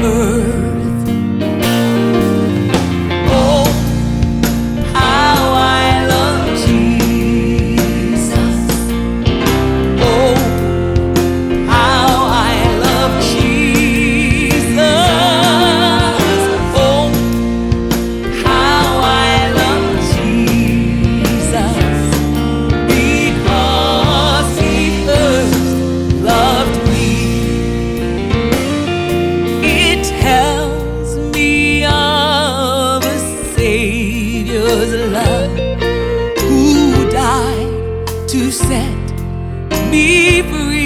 remember precious love who died to set me free.